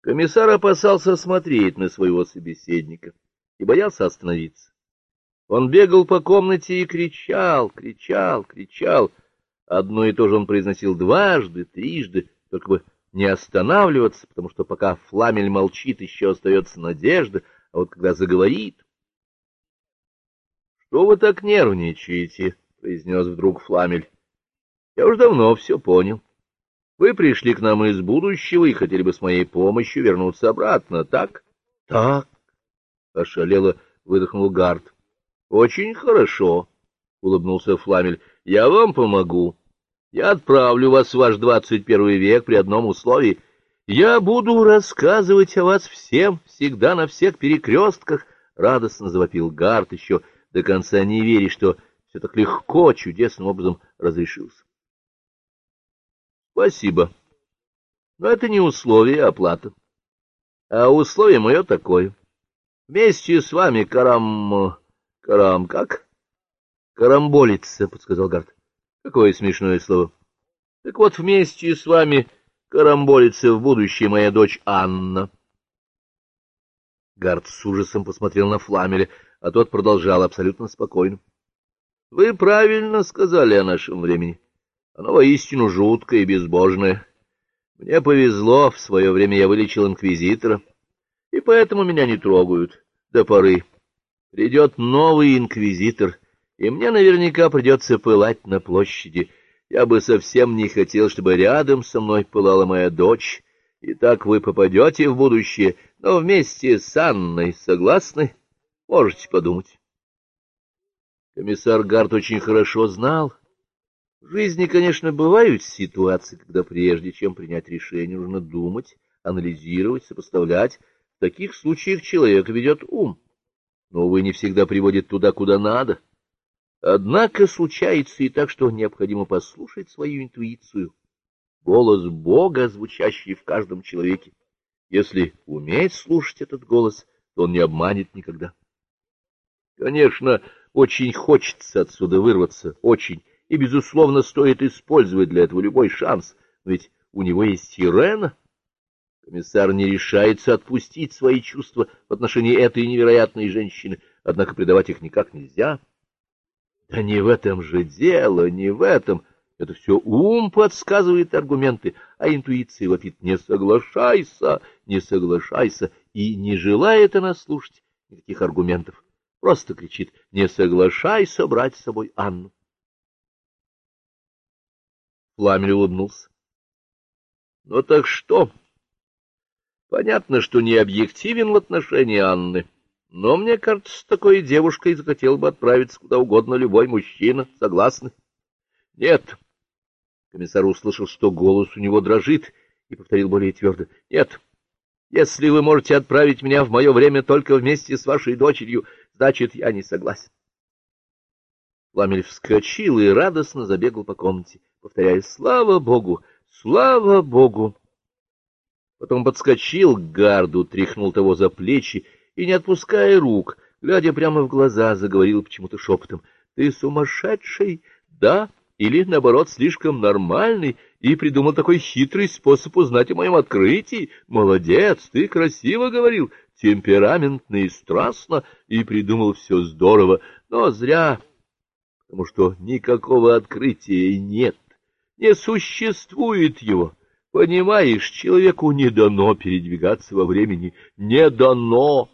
Комиссар опасался смотреть на своего собеседника и боялся остановиться. Он бегал по комнате и кричал, кричал, кричал. Одно и то же он произносил дважды, трижды, только бы не останавливаться, потому что пока Фламель молчит, еще остается надежда, а вот когда заговорит... — Что вы так нервничаете? — произнес вдруг Фламель. — Я уж давно все понял. Вы пришли к нам из будущего и хотели бы с моей помощью вернуться обратно, так? — Так, — ошалело выдохнул Гард. — Очень хорошо, — улыбнулся Фламель. — Я вам помогу. Я отправлю вас в ваш двадцать первый век при одном условии. Я буду рассказывать о вас всем, всегда на всех перекрестках, — радостно завопил Гард, еще до конца не веря, что все так легко, чудесным образом разрешился. Спасибо. Но это не условие, а. А условие мое такое. Вместе с вами карам... карам как? Карамболится, — подсказал Гард. Какое смешное слово. Так вот, вместе с вами карамболится в будущее моя дочь Анна. Гард с ужасом посмотрел на Фламеля, а тот продолжал абсолютно спокойно. — Вы правильно сказали о нашем времени. Оно воистину жуткое и безбожное. Мне повезло, в свое время я вылечил инквизитора, и поэтому меня не трогают до поры. Придет новый инквизитор, и мне наверняка придется пылать на площади. Я бы совсем не хотел, чтобы рядом со мной пылала моя дочь. И так вы попадете в будущее, но вместе с Анной, согласны? Можете подумать. Комиссар Гарт очень хорошо знал, в жизни, конечно, бывают ситуации, когда прежде чем принять решение, нужно думать, анализировать, сопоставлять. В таких случаях человек ведет ум, но, увы, не всегда приводит туда, куда надо. Однако случается и так, что необходимо послушать свою интуицию, голос Бога, звучащий в каждом человеке. Если уметь слушать этот голос, то он не обманет никогда. Конечно, очень хочется отсюда вырваться, очень, и, безусловно, стоит использовать для этого любой шанс, ведь у него есть Ирена. Комиссар не решается отпустить свои чувства в отношении этой невероятной женщины, однако предавать их никак нельзя. Да не в этом же дело, не в этом. Это все ум подсказывает аргументы, а интуиция вопит «не соглашайся, не соглашайся», и не желает она слушать никаких аргументов. Просто кричит «не соглашайся брать с собой Анну». Пламель улыбнулся. — Ну так что? Понятно, что не объективен в отношении Анны, но мне кажется, с такой девушкой захотел бы отправиться куда угодно любой мужчина. Согласны? — Нет. Комиссар услышал, что голос у него дрожит, и повторил более твердо. — Нет. Если вы можете отправить меня в мое время только вместе с вашей дочерью, значит, я не согласен. Пламель вскочил и радостно забегал по комнате повторяя «Слава Богу! Слава Богу!». Потом подскочил к гарду, тряхнул того за плечи и, не отпуская рук, глядя прямо в глаза, заговорил почему-то шепотом «Ты сумасшедший, да? Или, наоборот, слишком нормальный?» и придумал такой хитрый способ узнать о моем открытии. Молодец, ты красиво говорил, темпераментно и страстно, и придумал все здорово, но зря, потому что никакого открытия нет не существует его. Понимаешь, человеку не дано передвигаться во времени, не дано.